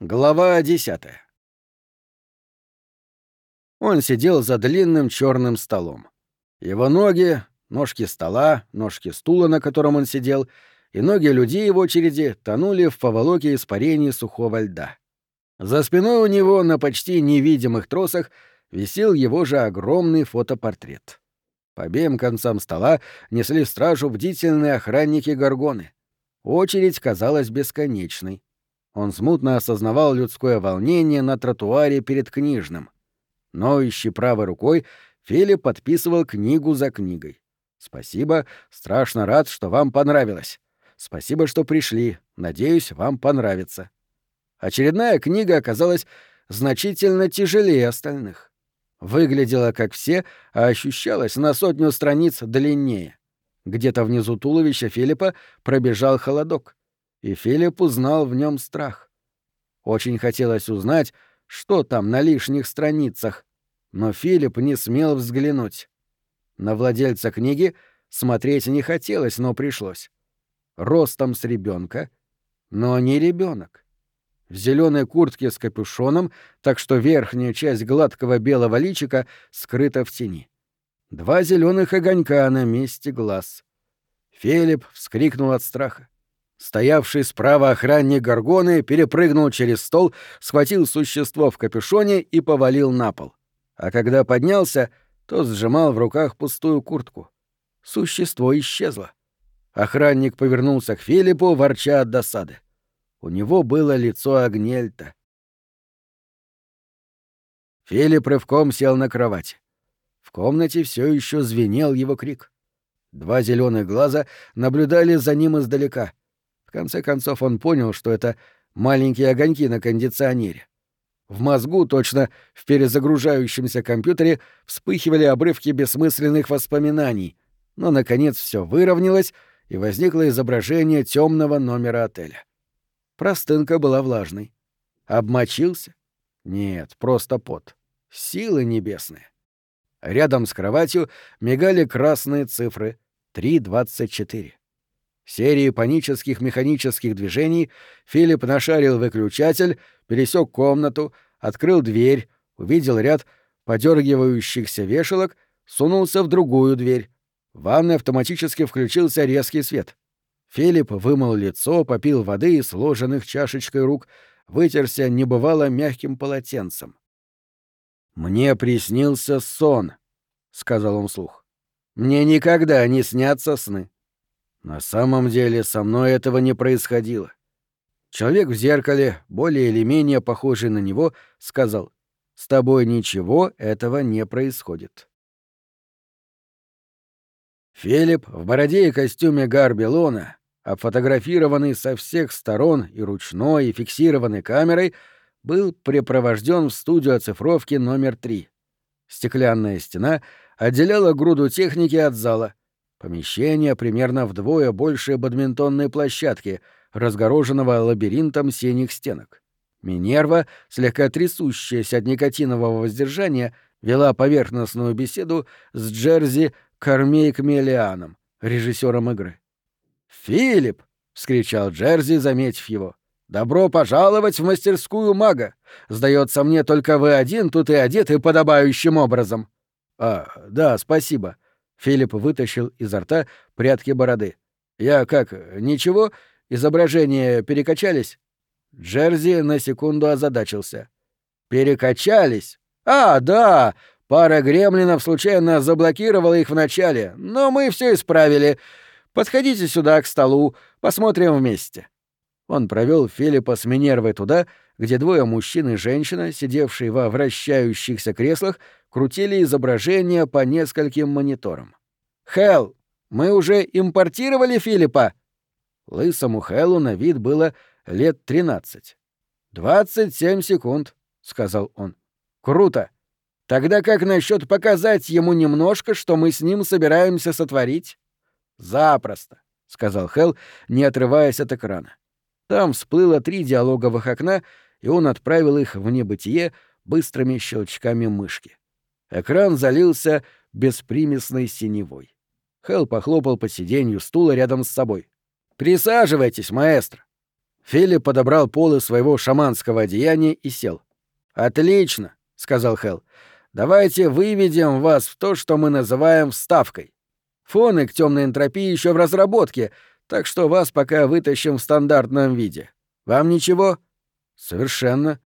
Глава десятая. Он сидел за длинным черным столом. Его ноги, ножки стола, ножки стула, на котором он сидел, и ноги людей в очереди тонули в поволоке испарений сухого льда. За спиной у него на почти невидимых тросах висел его же огромный фотопортрет. По обеим концам стола несли стражу бдительные охранники Горгоны. Очередь казалась бесконечной. Он смутно осознавал людское волнение на тротуаре перед книжным. Ноющий правой рукой, Филипп подписывал книгу за книгой. «Спасибо, страшно рад, что вам понравилось. Спасибо, что пришли. Надеюсь, вам понравится». Очередная книга оказалась значительно тяжелее остальных. Выглядела как все, а ощущалась на сотню страниц длиннее. Где-то внизу туловища Филиппа пробежал холодок и Филипп узнал в нем страх. Очень хотелось узнать, что там на лишних страницах, но Филипп не смел взглянуть. На владельца книги смотреть не хотелось, но пришлось. Ростом с ребенка, но не ребенок. В зеленой куртке с капюшоном, так что верхняя часть гладкого белого личика скрыта в тени. Два зеленых огонька на месте глаз. Филипп вскрикнул от страха. Стоявший справа охранник Горгоны перепрыгнул через стол, схватил существо в капюшоне и повалил на пол. А когда поднялся, то сжимал в руках пустую куртку. Существо исчезло. Охранник повернулся к Филиппу, ворча от досады. У него было лицо Агнельта. Филипп рывком сел на кровать. В комнате все еще звенел его крик. Два зеленых глаза наблюдали за ним издалека — конце концов он понял, что это маленькие огоньки на кондиционере. В мозгу, точно в перезагружающемся компьютере, вспыхивали обрывки бессмысленных воспоминаний, но, наконец, все выровнялось, и возникло изображение темного номера отеля. Простынка была влажной. Обмочился? Нет, просто пот. Силы небесные. Рядом с кроватью мигали красные цифры — 3.24. Серии панических механических движений Филипп нашарил выключатель, пересек комнату, открыл дверь, увидел ряд подергивающихся вешалок, сунулся в другую дверь. В ванной автоматически включился резкий свет. Филипп вымыл лицо, попил воды из сложенных чашечкой рук, вытерся небывало мягким полотенцем. «Мне приснился сон», — сказал он вслух. «Мне никогда не снятся сны. На самом деле со мной этого не происходило. Человек в зеркале, более или менее похожий на него, сказал, «С тобой ничего этого не происходит». Филипп в бороде и костюме Гарбелона, обфотографированный со всех сторон и ручной, и фиксированной камерой, был припровожден в студию оцифровки номер три. Стеклянная стена отделяла груду техники от зала — Помещение примерно вдвое больше бадминтонной площадки, разгороженного лабиринтом синих стенок. Минерва, слегка трясущаяся от никотинового воздержания, вела поверхностную беседу с Джерзи Кармейк-Мелианом, режиссером игры. «Филипп!» — вскричал Джерзи, заметив его. «Добро пожаловать в мастерскую мага! Сдается мне, только вы один тут и одеты подобающим образом». «А, да, спасибо», Филипп вытащил изо рта прятки бороды. «Я как, ничего? Изображения перекачались?» Джерзи на секунду озадачился. «Перекачались? А, да! Пара гремлинов случайно заблокировала их вначале, но мы все исправили. Подходите сюда, к столу, посмотрим вместе». Он провел Филиппа с Минервой туда, где двое мужчин и женщина, сидевшие во вращающихся креслах, крутили изображения по нескольким мониторам. «Хелл, мы уже импортировали Филиппа?» Лысому Хеллу на вид было лет тринадцать. «Двадцать семь секунд», — сказал он. «Круто. Тогда как насчет показать ему немножко, что мы с ним собираемся сотворить?» «Запросто», — сказал Хелл, не отрываясь от экрана. Там всплыло три диалоговых окна, и он отправил их в небытие быстрыми щелчками мышки. Экран залился беспримесной синевой. Хелл похлопал по сиденью стула рядом с собой. «Присаживайтесь, маэстро!» Филипп подобрал полы своего шаманского одеяния и сел. «Отлично», — сказал Хелл. «Давайте выведем вас в то, что мы называем вставкой. Фоны к темной энтропии еще в разработке, так что вас пока вытащим в стандартном виде. Вам ничего?» «Совершенно».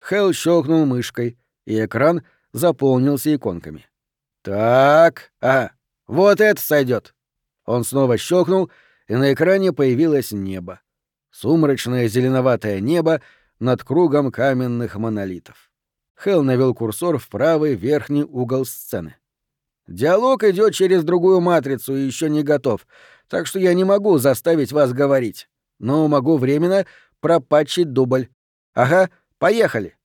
Хелл щелкнул мышкой, и экран заполнился иконками. «Так, а, вот это сойдет. Он снова щелкнул, и на экране появилось небо. Сумрачное зеленоватое небо над кругом каменных монолитов. Хелл навел курсор в правый верхний угол сцены. Диалог идет через другую матрицу и еще не готов, так что я не могу заставить вас говорить. Но могу временно пропатчить дубль. Ага, поехали.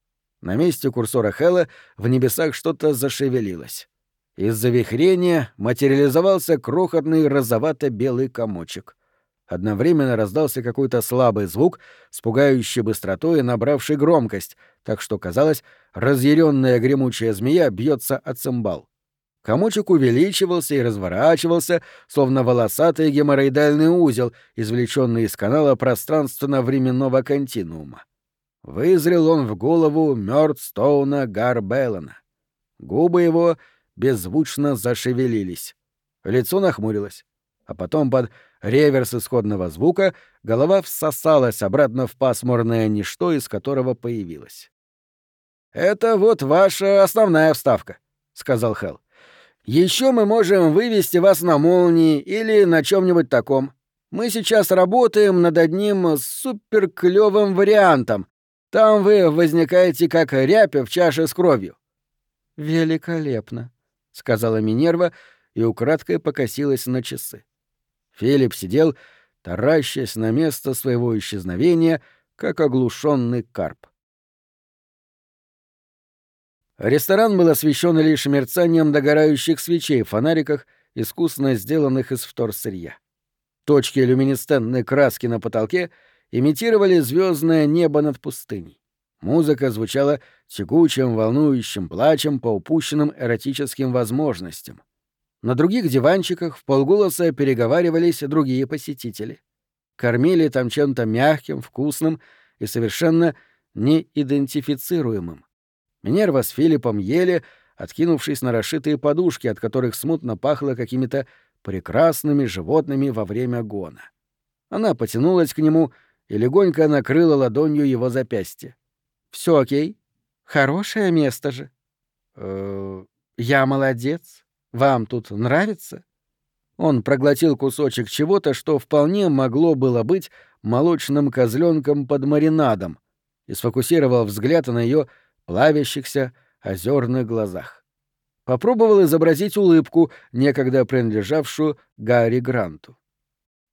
На месте курсора Хэлла в небесах что-то зашевелилось. Из-за вихрения материализовался крохотный розовато-белый комочек. Одновременно раздался какой-то слабый звук, с пугающей быстротой набравший громкость, так что, казалось, разъяренная гремучая змея бьется от цимбал. Комочек увеличивался и разворачивался, словно волосатый геморроидальный узел, извлеченный из канала пространственно-временного континуума. Вызрел он в голову Мёрдстоуна Гарбеллана. Губы его беззвучно зашевелились. Лицо нахмурилось. А потом под реверс исходного звука голова всосалась обратно в пасмурное ничто, из которого появилась. «Это вот ваша основная вставка», — сказал Хелл. Еще мы можем вывести вас на молнии или на чем-нибудь таком. Мы сейчас работаем над одним суперклевым вариантом. Там вы возникаете как рябь в чаше с кровью. Великолепно сказала Минерва и украдкой покосилась на часы. Филипп сидел, таращась на место своего исчезновения, как оглушенный карп. Ресторан был освещен лишь мерцанием догорающих свечей в фонариках, искусно сделанных из вторсырья. Точки люминесцентной краски на потолке имитировали звездное небо над пустыней. Музыка звучала тягучим, волнующим плачем по упущенным эротическим возможностям. На других диванчиках в полголоса переговаривались другие посетители. Кормили там чем-то мягким, вкусным и совершенно неидентифицируемым. Минерва с Филиппом ели, откинувшись на расшитые подушки, от которых смутно пахло какими-то прекрасными животными во время гона. Она потянулась к нему и легонько накрыла ладонью его запястье. Все окей? Хорошее место же. Э, я молодец. Вам тут нравится? Он проглотил кусочек чего-то, что вполне могло было быть молочным козленком под маринадом, и сфокусировал взгляд на ее плавящихся озерных глазах. Попробовал изобразить улыбку, некогда принадлежавшую Гарри Гранту.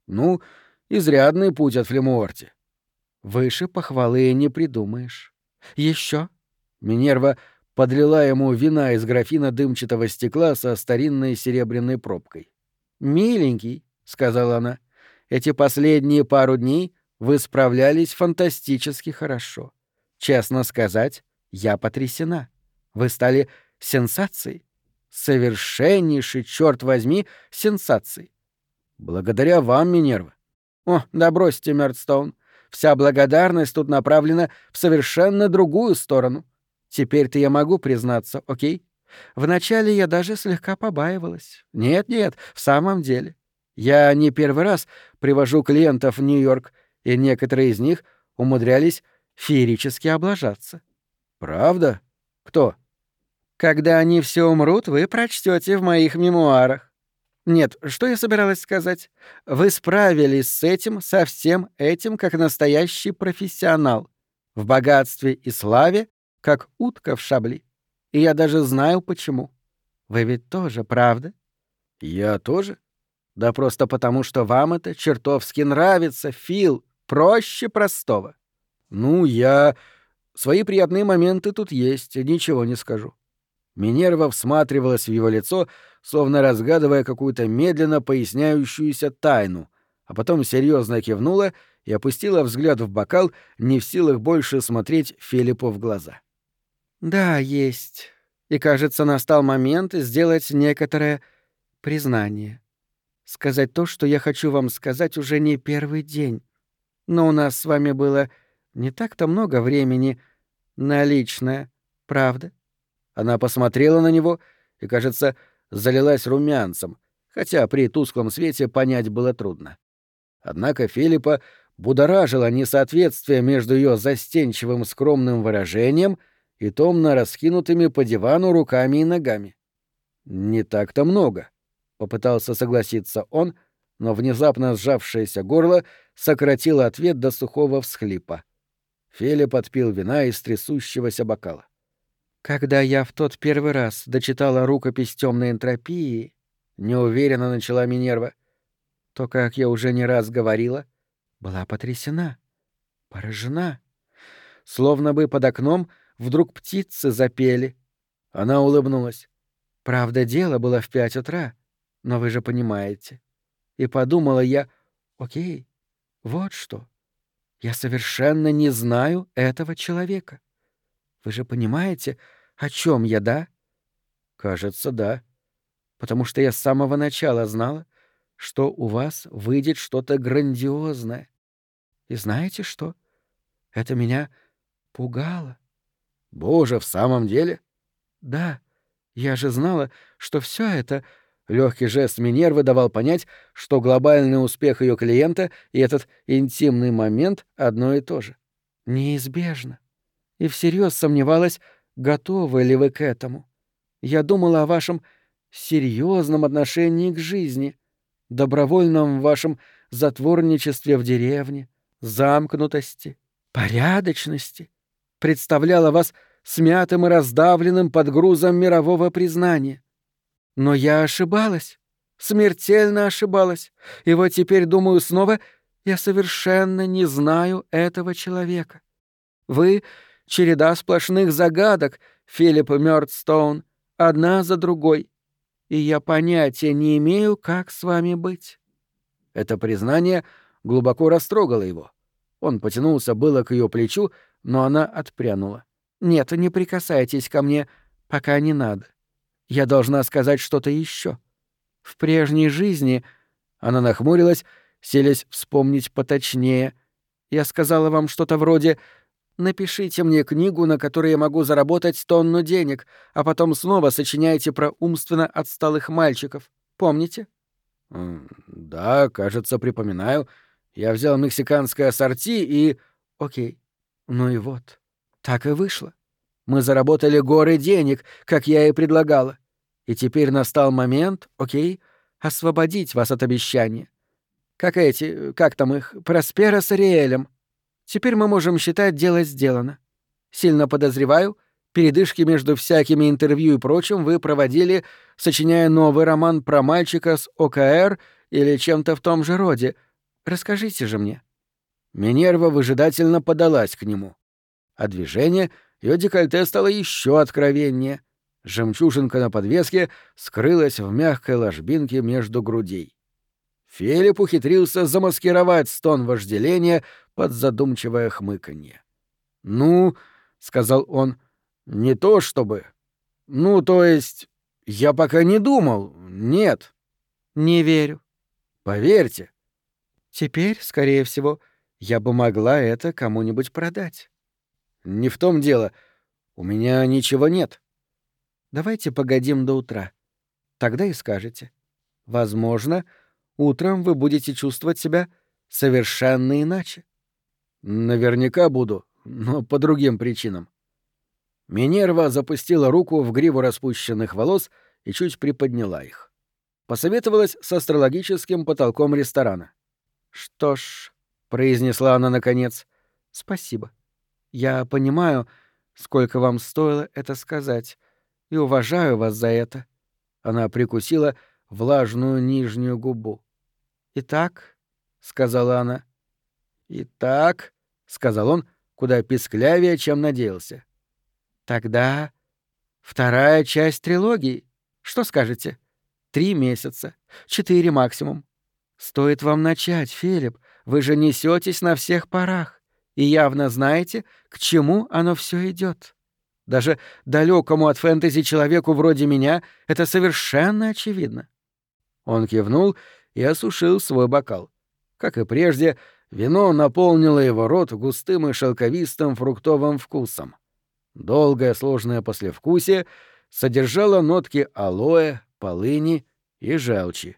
Ну, изрядный путь от Флемуорти. Выше похвалы не придумаешь. Еще? Минерва подлила ему вина из графина дымчатого стекла со старинной серебряной пробкой. «Миленький», — сказала она, — «эти последние пару дней вы справлялись фантастически хорошо. Честно сказать, я потрясена. Вы стали сенсацией. Совершеннейший, черт возьми, сенсацией. Благодаря вам, Минерва. О, да бросьте, Мертстоун. Вся благодарность тут направлена в совершенно другую сторону. Теперь-то я могу признаться, окей? Вначале я даже слегка побаивалась. Нет-нет, в самом деле. Я не первый раз привожу клиентов в Нью-Йорк, и некоторые из них умудрялись феерически облажаться. Правда? Кто? Когда они все умрут, вы прочтете в моих мемуарах. Нет, что я собиралась сказать? Вы справились с этим, со всем этим, как настоящий профессионал. В богатстве и славе, как утка в шабли. И я даже знаю, почему. Вы ведь тоже, правда? Я тоже? Да просто потому, что вам это чертовски нравится, Фил. Проще простого. Ну, я... Свои приятные моменты тут есть, ничего не скажу. Минерва всматривалась в его лицо, словно разгадывая какую-то медленно поясняющуюся тайну, а потом серьезно кивнула и опустила взгляд в бокал, не в силах больше смотреть Филиппу в глаза. «Да, есть. И, кажется, настал момент сделать некоторое признание. Сказать то, что я хочу вам сказать уже не первый день. Но у нас с вами было не так-то много времени на личное, правда? Она посмотрела на него и, кажется, залилась румянцем, хотя при тусклом свете понять было трудно. Однако Филиппа будоражило несоответствие между ее застенчивым скромным выражением и томно раскинутыми по дивану руками и ногами. «Не так-то много», — попытался согласиться он, но внезапно сжавшееся горло сократило ответ до сухого всхлипа. Филипп отпил вина из трясущегося бокала. Когда я в тот первый раз дочитала рукопись темной энтропии, неуверенно начала Минерва, то, как я уже не раз говорила, была потрясена, поражена. Словно бы под окном вдруг птицы запели. Она улыбнулась. Правда, дело было в пять утра, но вы же понимаете. И подумала я, окей, вот что. Я совершенно не знаю этого человека. Вы же понимаете, о чем я, да? Кажется, да. Потому что я с самого начала знала, что у вас выйдет что-то грандиозное. И знаете что? Это меня пугало. Боже, в самом деле? Да. Я же знала, что все это Легкий жест Минервы давал понять, что глобальный успех ее клиента и этот интимный момент одно и то же. Неизбежно. И всерьез сомневалась, готовы ли вы к этому. Я думала о вашем серьезном отношении к жизни, добровольном вашем затворничестве в деревне, замкнутости, порядочности. Представляла вас смятым и раздавленным под грузом мирового признания. Но я ошибалась, смертельно ошибалась, и вот теперь думаю снова, я совершенно не знаю этого человека. Вы — череда сплошных загадок, Филипп Мёрдстоун, одна за другой, и я понятия не имею, как с вами быть». Это признание глубоко растрогало его. Он потянулся было к ее плечу, но она отпрянула. «Нет, не прикасайтесь ко мне, пока не надо. Я должна сказать что-то еще. В прежней жизни она нахмурилась, селись вспомнить поточнее. Я сказала вам что-то вроде «Напишите мне книгу, на которой я могу заработать тонну денег, а потом снова сочиняйте про умственно отсталых мальчиков. Помните?» «Да, кажется, припоминаю. Я взял мексиканское ассорти и...» «Окей. Ну и вот. Так и вышло. Мы заработали горы денег, как я и предлагала. И теперь настал момент, окей, освободить вас от обещания. Как эти, как там их, Проспера с Ариэлем. Теперь мы можем считать дело сделано. Сильно подозреваю, передышки между всякими интервью и прочим вы проводили, сочиняя новый роман про мальчика с ОКР или чем-то в том же роде. Расскажите же мне». Минерва выжидательно подалась к нему. А движение ее декольте стало еще откровеннее. Жемчужинка на подвеске скрылась в мягкой ложбинке между грудей. Филипп ухитрился замаскировать стон вожделения под задумчивое хмыканье. «Ну, — сказал он, — не то чтобы. Ну, то есть, я пока не думал, нет». «Не верю». «Поверьте». «Теперь, скорее всего, я бы могла это кому-нибудь продать». Не в том дело. У меня ничего нет. Давайте погодим до утра. Тогда и скажете. Возможно, утром вы будете чувствовать себя совершенно иначе. Наверняка буду, но по другим причинам. Минерва запустила руку в гриву распущенных волос и чуть приподняла их. Посоветовалась с астрологическим потолком ресторана. «Что ж», — произнесла она наконец, — «спасибо». Я понимаю, сколько вам стоило это сказать, и уважаю вас за это. Она прикусила влажную нижнюю губу. Итак, сказала она. Итак, сказал он, куда писклявее, чем надеялся. Тогда вторая часть трилогии. Что скажете? Три месяца, четыре максимум. Стоит вам начать, Филипп. Вы же несетесь на всех парах и явно знаете, к чему оно все идет. Даже далекому от фэнтези человеку вроде меня это совершенно очевидно. Он кивнул и осушил свой бокал. Как и прежде, Вино наполнило его рот густым и шелковистым фруктовым вкусом. Долгое сложное послевкусие содержало нотки алоэ, полыни и желчи.